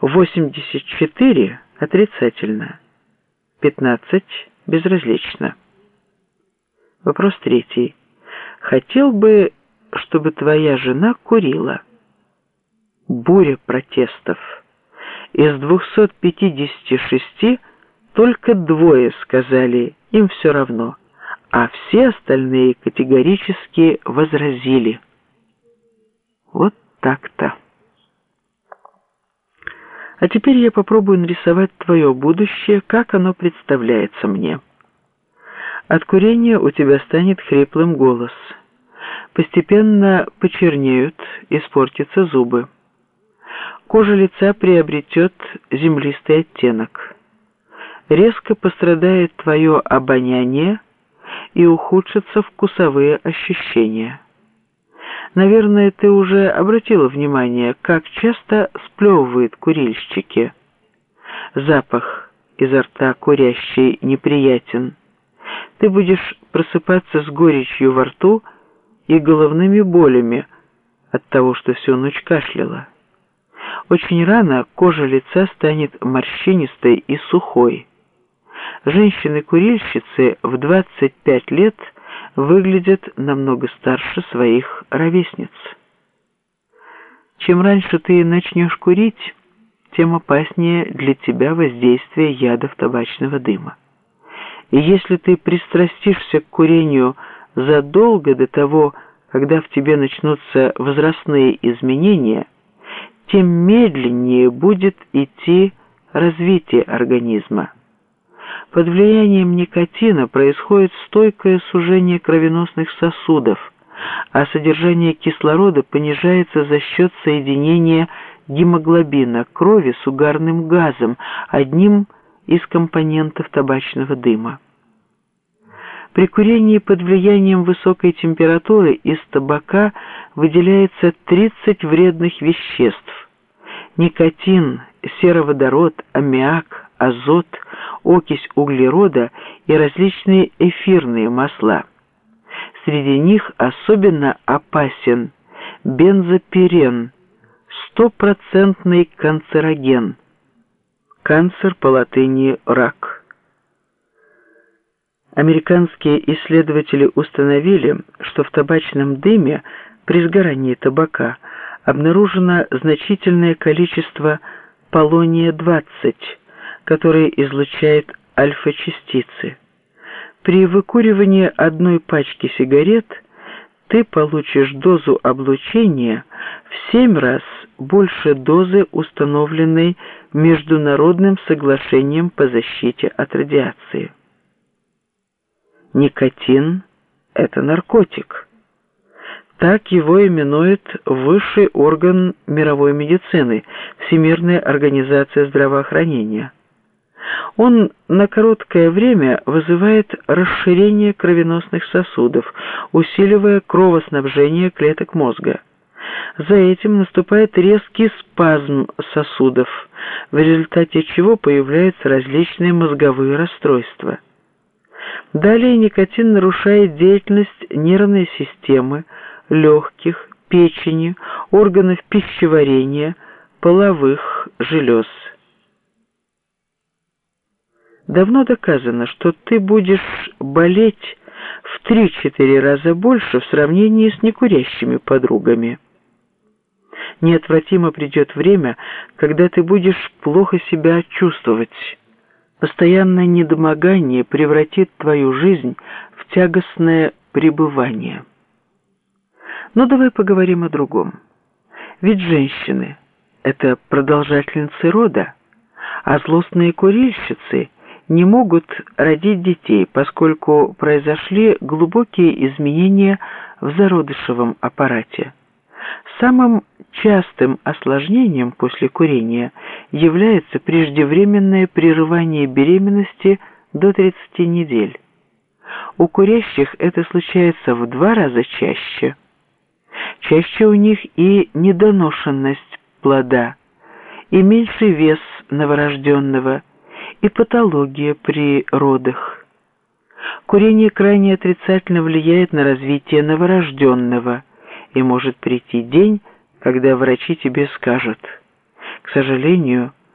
84 отрицательно, 15 безразлично. Вопрос третий. Хотел бы, чтобы твоя жена курила. Буря протестов. Из 256 только двое сказали, им все равно, а все остальные категорически возразили. Вот так-то. А теперь я попробую нарисовать твое будущее, как оно представляется мне. От курения у тебя станет хриплым голос. Постепенно почернеют, испортятся зубы. Кожа лица приобретет землистый оттенок. Резко пострадает твое обоняние и ухудшатся вкусовые ощущения. Наверное, ты уже обратила внимание, как часто сплевывают курильщики. Запах изо рта курящий неприятен. Ты будешь просыпаться с горечью во рту и головными болями от того, что всю ночь кашляла. Очень рано кожа лица станет морщинистой и сухой. Женщины-курильщицы в 25 лет – выглядят намного старше своих ровесниц. Чем раньше ты начнешь курить, тем опаснее для тебя воздействие ядов табачного дыма. И если ты пристрастишься к курению задолго до того, когда в тебе начнутся возрастные изменения, тем медленнее будет идти развитие организма. Под влиянием никотина происходит стойкое сужение кровеносных сосудов, а содержание кислорода понижается за счет соединения гемоглобина крови с угарным газом, одним из компонентов табачного дыма. При курении под влиянием высокой температуры из табака выделяется 30 вредных веществ. Никотин, сероводород, аммиак, азот, окись углерода и различные эфирные масла. Среди них особенно опасен бензопирен, стопроцентный канцероген. Канцер по латыни «рак». Американские исследователи установили, что в табачном дыме при сгорании табака обнаружено значительное количество полония-20, которые излучает альфа-частицы. При выкуривании одной пачки сигарет ты получишь дозу облучения в 7 раз больше дозы, установленной Международным соглашением по защите от радиации. Никотин – это наркотик. Так его именует высший орган мировой медицины – Всемирная организация здравоохранения – он на короткое время вызывает расширение кровеносных сосудов, усиливая кровоснабжение клеток мозга. За этим наступает резкий спазм сосудов, в результате чего появляются различные мозговые расстройства. Далее никотин нарушает деятельность нервной системы, легких, печени, органов пищеварения, половых желез. Давно доказано, что ты будешь болеть в три-четыре раза больше в сравнении с некурящими подругами. Неотвратимо придет время, когда ты будешь плохо себя чувствовать. Постоянное недомогание превратит твою жизнь в тягостное пребывание. Но давай поговорим о другом. Ведь женщины – это продолжательницы рода, а злостные курильщицы – не могут родить детей, поскольку произошли глубокие изменения в зародышевом аппарате. Самым частым осложнением после курения является преждевременное прерывание беременности до 30 недель. У курящих это случается в два раза чаще. Чаще у них и недоношенность плода, и меньший вес новорожденного – и патология при родах. Курение крайне отрицательно влияет на развитие новорожденного, и может прийти день, когда врачи тебе скажут, к сожалению,